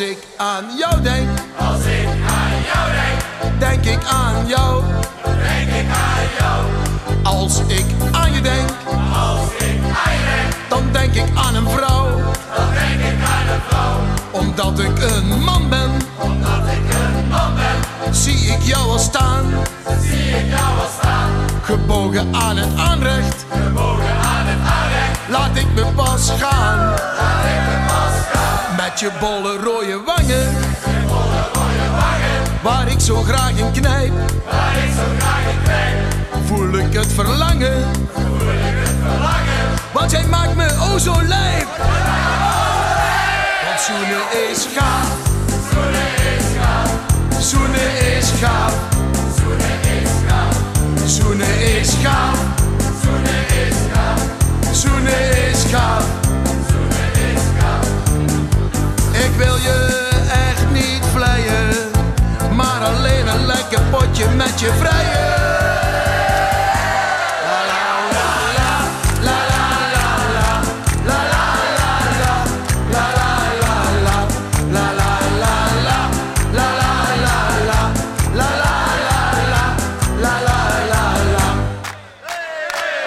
ik aan jou denk, Als ik aan jou denk, denk ik aan jou. denk ik aan jou. Als ik aan je denk, Als ik aan je denk, dan denk ik aan een vrouw. dan denk ik aan een vrouw. Omdat ik een man ben, Omdat ik een man ben, zie ik jou al staan. zie ik jou al staan. Gebogen aan het aanrecht, Gebogen aan het aanrecht, laat ik me pas gaan. Je bolle rode wangen, rode wangen, waar ik zo graag in knijp. waar ik zo graag in krijg. Voel ik het verlangen, Voel ik het verlangen, want jij maakt me oh zo lijp. Want zoenen is gaaf, wil je echt niet vleien, maar alleen een lekker potje met je vrijen.